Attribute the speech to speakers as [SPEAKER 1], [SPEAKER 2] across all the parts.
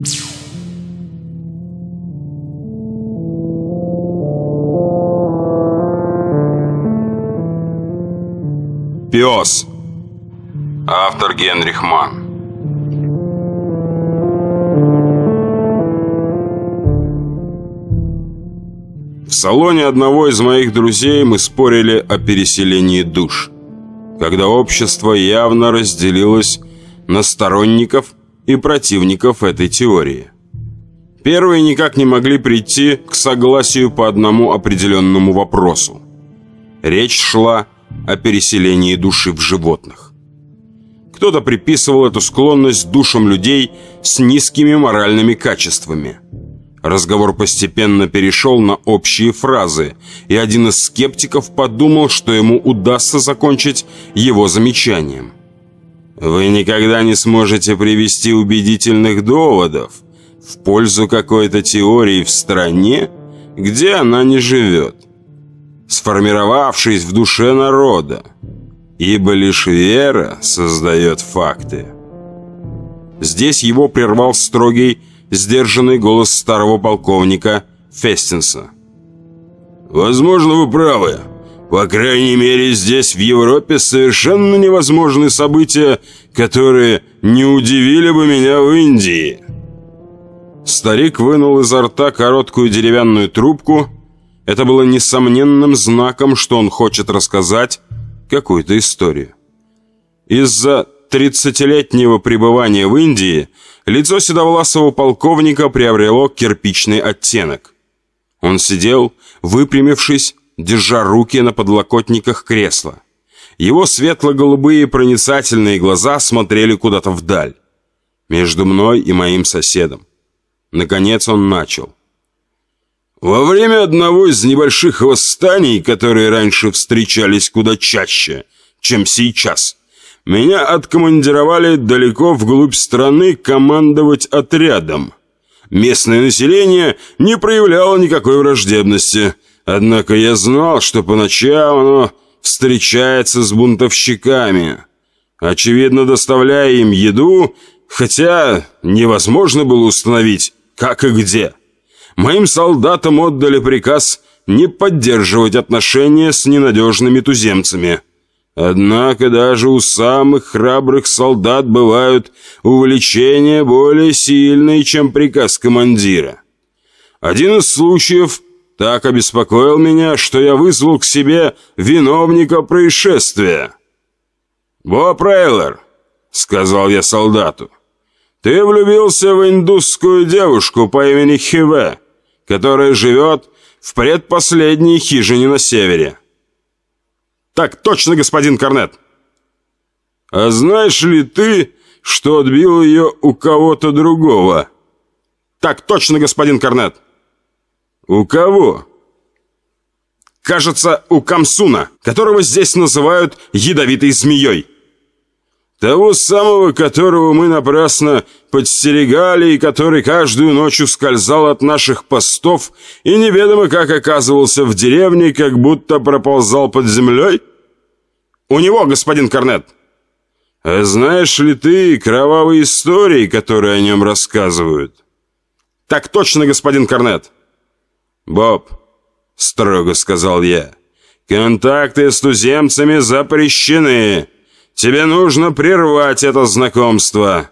[SPEAKER 1] Пес. Автор Генрих Манн. В салоне одного из моих друзей мы спорили о переселении душ, когда общество явно разделилось на сторонников и противников этой теории. Первые никак не могли прийти к согласию по одному определенному вопросу. Речь шла о переселении души в животных. Кто-то приписывал эту склонность душам людей с низкими моральными качествами. Разговор постепенно перешел на общие фразы, и один из скептиков подумал, что ему удастся закончить его замечанием. Вы никогда не сможете привести убедительных доводов в пользу какой-то теории в стране, где она не живет, сформировавшись в душе народа, ибо лишь вера создает факты. Здесь его прервал строгий, сдержанный голос старого полковника Фестинса. «Возможно, вы правы», по крайней мере, здесь, в Европе, совершенно невозможны события, которые не удивили бы меня в Индии. Старик вынул изо рта короткую деревянную трубку. Это было несомненным знаком, что он хочет рассказать какую-то историю. Из-за тридцатилетнего пребывания в Индии лицо седовласого полковника приобрело кирпичный оттенок. Он сидел, выпрямившись, держа руки на подлокотниках кресла. Его светло-голубые проницательные глаза смотрели куда-то вдаль. Между мной и моим соседом. Наконец он начал. Во время одного из небольших восстаний, которые раньше встречались куда чаще, чем сейчас, меня откомандировали далеко вглубь страны командовать отрядом. Местное население не проявляло никакой враждебности – Однако я знал, что поначалу оно встречается с бунтовщиками, очевидно, доставляя им еду, хотя невозможно было установить, как и где. Моим солдатам отдали приказ не поддерживать отношения с ненадежными туземцами. Однако даже у самых храбрых солдат бывают увлечения более сильные, чем приказ командира. Один из случаев – так обеспокоил меня, что я вызвал к себе виновника происшествия. «Боб Рейлор», — сказал я солдату, — «ты влюбился в индусскую девушку по имени Хиве, которая живет в предпоследней хижине на севере». «Так точно, господин Корнет!» «А знаешь ли ты, что отбил ее у кого-то другого?» «Так точно, господин Корнет!» «У кого?» «Кажется, у Камсуна, которого здесь называют ядовитой змеей». «Того самого, которого мы напрасно подстерегали и который каждую ночь ускользал от наших постов и неведомо как оказывался в деревне, как будто проползал под землей?» «У него, господин Корнет». «А знаешь ли ты кровавые истории, которые о нем рассказывают?» «Так точно, господин Корнет». «Боб», — строго сказал я, — «контакты с туземцами запрещены. Тебе нужно прервать это знакомство».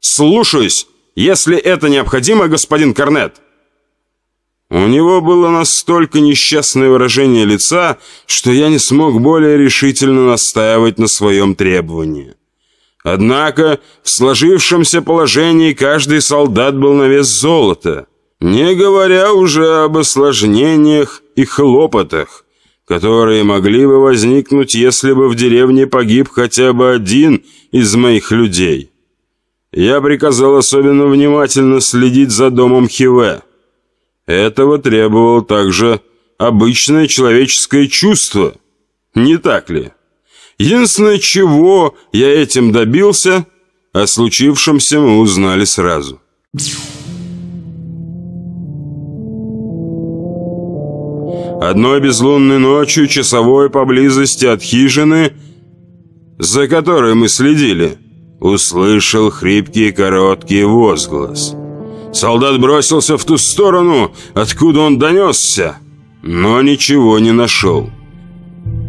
[SPEAKER 1] «Слушаюсь, если это необходимо, господин Корнет». У него было настолько несчастное выражение лица, что я не смог более решительно настаивать на своем требовании. Однако в сложившемся положении каждый солдат был на вес золота. Не говоря уже об осложнениях и хлопотах, которые могли бы возникнуть, если бы в деревне погиб хотя бы один из моих людей. Я приказал особенно внимательно следить за домом Хиве. Этого требовало также обычное человеческое чувство, не так ли? Единственное, чего я этим добился, о случившемся мы узнали сразу. Одной безлунной ночью часовой поблизости от хижины, за которой мы следили, услышал хрипкий короткий возглас – Солдат бросился в ту сторону, откуда он донесся, но ничего не нашел.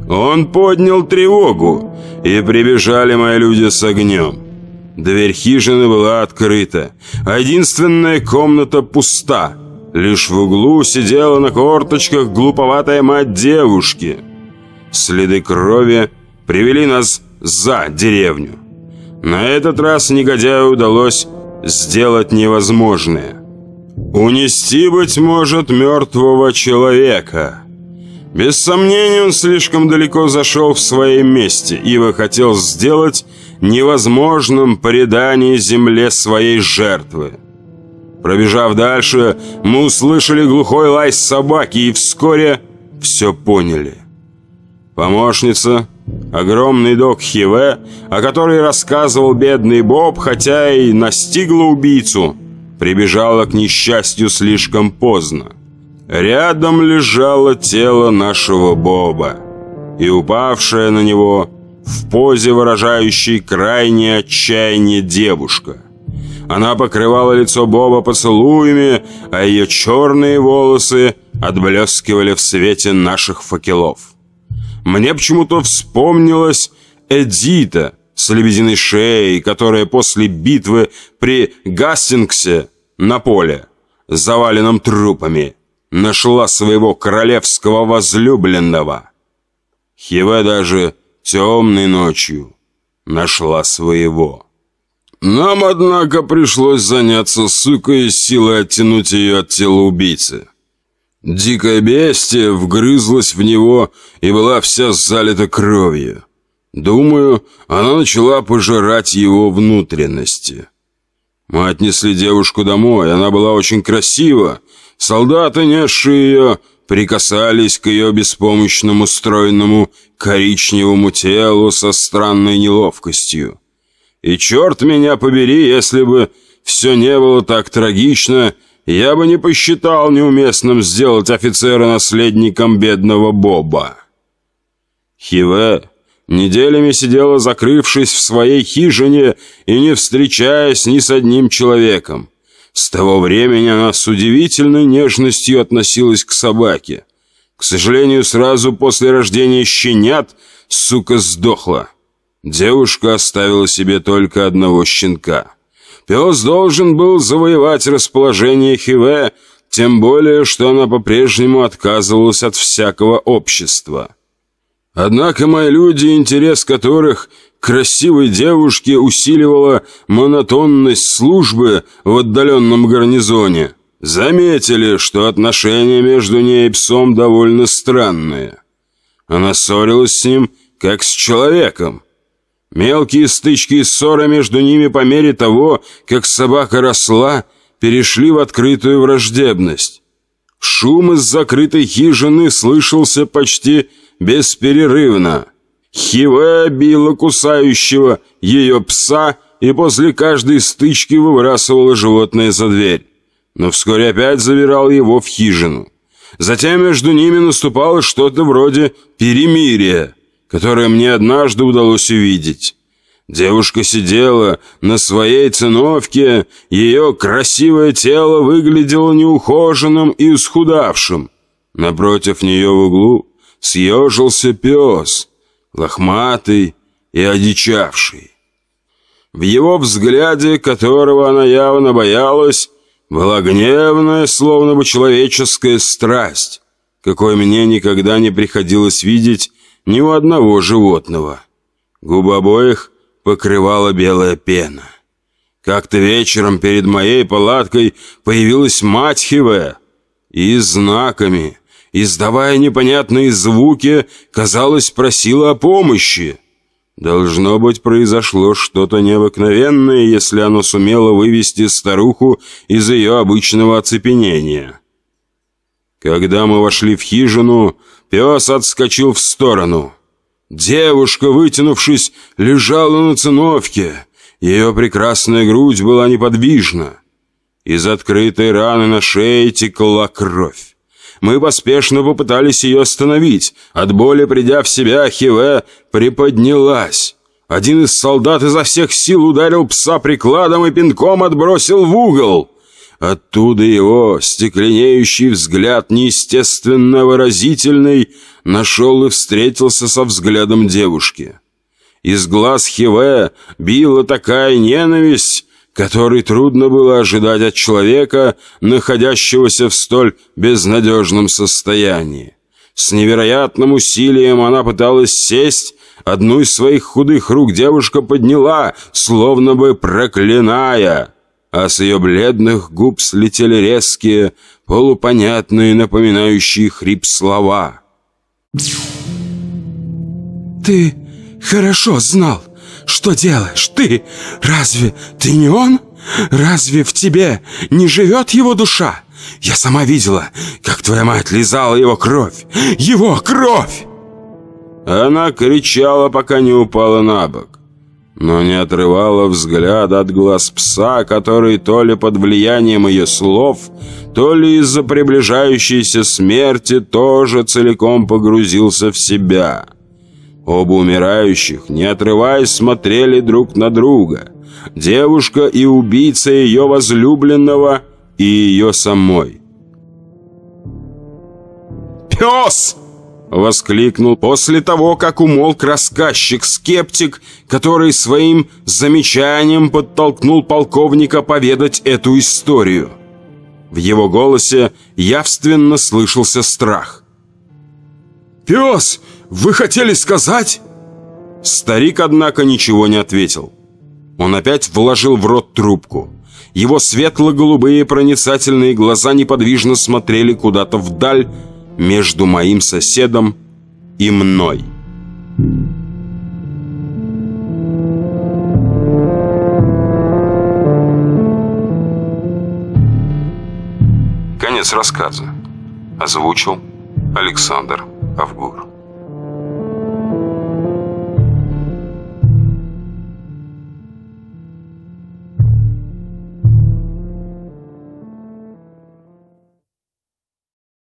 [SPEAKER 1] Он поднял тревогу, и прибежали мои люди с огнем. Дверь хижины была открыта, а единственная комната пуста. Лишь в углу сидела на корточках глуповатая мать девушки. Следы крови привели нас за деревню. На этот раз негодяю удалось сделать невозможное. Унести, быть может, мертвого человека. Без сомнения, он слишком далеко зашел в своем месте, ибо хотел сделать невозможным предание земле своей жертвы. Пробежав дальше, мы услышали глухой лай собаки и вскоре все поняли. Помощница, огромный док Хиве, о которой рассказывал бедный Боб, хотя и настигла убийцу, прибежала к несчастью слишком поздно. Рядом лежало тело нашего Боба, и упавшая на него в позе, выражающей крайнее отчаяние девушка. Она покрывала лицо Боба поцелуями, а ее черные волосы отблескивали в свете наших факелов. Мне почему-то вспомнилась Эдита с лебединой шеей, которая после битвы при Гастингсе на поле, заваленном трупами, нашла своего королевского возлюбленного. Хиве даже темной ночью нашла своего. Нам, однако, пришлось заняться сукой и силой оттянуть ее от тела убийцы. Дикое бестие вгрызлась в него и была вся залита кровью. Думаю, она начала пожирать его внутренности. Мы отнесли девушку домой, она была очень красива. Солдаты, несшие ее, прикасались к ее беспомощному стройному коричневому телу со странной неловкостью. И черт меня побери, если бы все не было так трагично, я бы не посчитал неуместным сделать офицера наследником бедного Боба. Хиве неделями сидела, закрывшись в своей хижине и не встречаясь ни с одним человеком. С того времени она с удивительной нежностью относилась к собаке. К сожалению, сразу после рождения щенят сука сдохла. Девушка оставила себе только одного щенка. Пес должен был завоевать расположение Хиве, тем более, что она по-прежнему отказывалась от всякого общества. Однако мои люди, интерес которых красивой девушке усиливала монотонность службы в отдаленном гарнизоне, заметили, что отношения между ней и псом довольно странные. Она ссорилась с ним, как с человеком, Мелкие стычки и ссоры между ними по мере того, как собака росла, перешли в открытую враждебность. Шум из закрытой хижины слышался почти бесперерывно. Хиве била кусающего ее пса и после каждой стычки выбрасывала животное за дверь. Но вскоре опять забирал его в хижину. Затем между ними наступало что-то вроде перемирия которое мне однажды удалось увидеть. Девушка сидела на своей циновке, ее красивое тело выглядело неухоженным и исхудавшим. Напротив нее в углу съежился пес, лохматый и одичавший. В его взгляде, которого она явно боялась, была гневная, словно бы человеческая страсть, какой мне никогда не приходилось видеть ни у одного животного. Губы обоих покрывала белая пена. Как-то вечером перед моей палаткой появилась мать Хиве и знаками, издавая непонятные звуки, казалось, просила о помощи. Должно быть, произошло что-то необыкновенное, если оно сумело вывести старуху из ее обычного оцепенения. Когда мы вошли в хижину, Пес отскочил в сторону. Девушка, вытянувшись, лежала на циновке. Ее прекрасная грудь была неподвижна. Из открытой раны на шее текла кровь. Мы поспешно попытались ее остановить. От боли, придя в себя, Хиве приподнялась. Один из солдат изо всех сил ударил пса прикладом и пинком отбросил в угол. Оттуда его стекленеющий взгляд, неестественно выразительный, нашел и встретился со взглядом девушки. Из глаз Хиве била такая ненависть, которой трудно было ожидать от человека, находящегося в столь безнадежном состоянии. С невероятным усилием она пыталась сесть, одну из своих худых рук девушка подняла, словно бы проклиная, а с ее бледных губ слетели резкие, полупонятные, напоминающие хрип слова.
[SPEAKER 2] «Ты хорошо знал, что делаешь. Ты, разве ты не он? Разве в тебе не живет его душа? Я сама видела, как твоя мать лизала его кровь. Его кровь!»
[SPEAKER 1] Она кричала, пока не упала на бок, но не отрывала взгляда от глаз пса, который то ли под влиянием ее слов, то ли из-за приближающейся смерти тоже целиком погрузился в себя. Оба умирающих, не отрываясь, смотрели друг на друга. Девушка и убийца ее возлюбленного и ее самой.
[SPEAKER 2] «Пес!» Воскликнул после того, как умолк рассказчик-скептик, который своим замечанием подтолкнул полковника поведать эту историю. В его голосе явственно слышался страх. «Пес, вы хотели сказать?» Старик, однако, ничего не ответил. Он опять вложил в рот трубку. Его светло-голубые проницательные глаза неподвижно смотрели куда-то вдаль, между моим соседом и мной.
[SPEAKER 1] Конец рассказа. Озвучил Александр Авгур.